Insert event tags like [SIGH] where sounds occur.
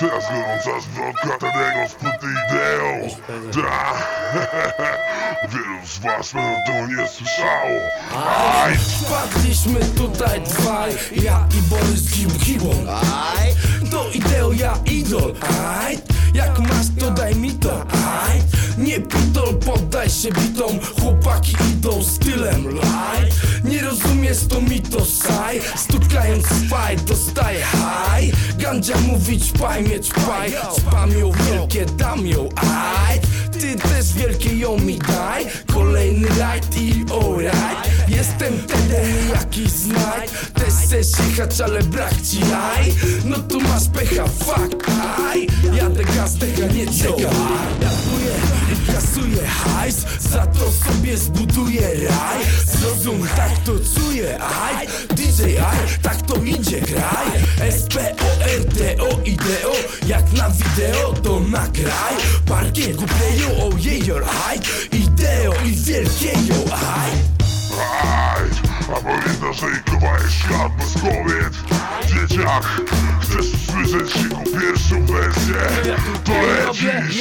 Teraz gorąca zwrotka Tadego z płyty ideą. Ta [LAUGHS] Wielu z was na to nie słyszało. Aj, Wpadliśmy tutaj dwaj Ja i Borys Kim Kibon Aj. To ideo, ja idol. Aj. Jak masz to daj mi to. Aj. Nie pitol, poddaj się bitom. Chłopaki idą stylem light Rozumiesz to mi to saj. Stukając spaj dostaję haj. Gandzia mówić paj mieć paj. Spam ją wielkie dam ją aj. Ty też wielkie ją mi daj. Kolejny light i alright. Jestem ten jakiś znajd Też chcesz jechać, ale brak ci jaj. No tu masz pecha, fuck aj. Jadę gaz, nie czeka Jaduję i kasuję hajs Za to sobie zbuduję raj. Zrozum, tak to czuję aj. DJ aj, tak to idzie graj S-P-O-R-T-O ideo Jak na wideo to nagraj. Parkiet głupieją, ojejo aj. Ideo i wielkiejo aj. Aj A pamiętasz, że ikowałeś świat bez kobiet. Dzieciak, chcesz usłyszeć jego pierwszą wersję? To lecisz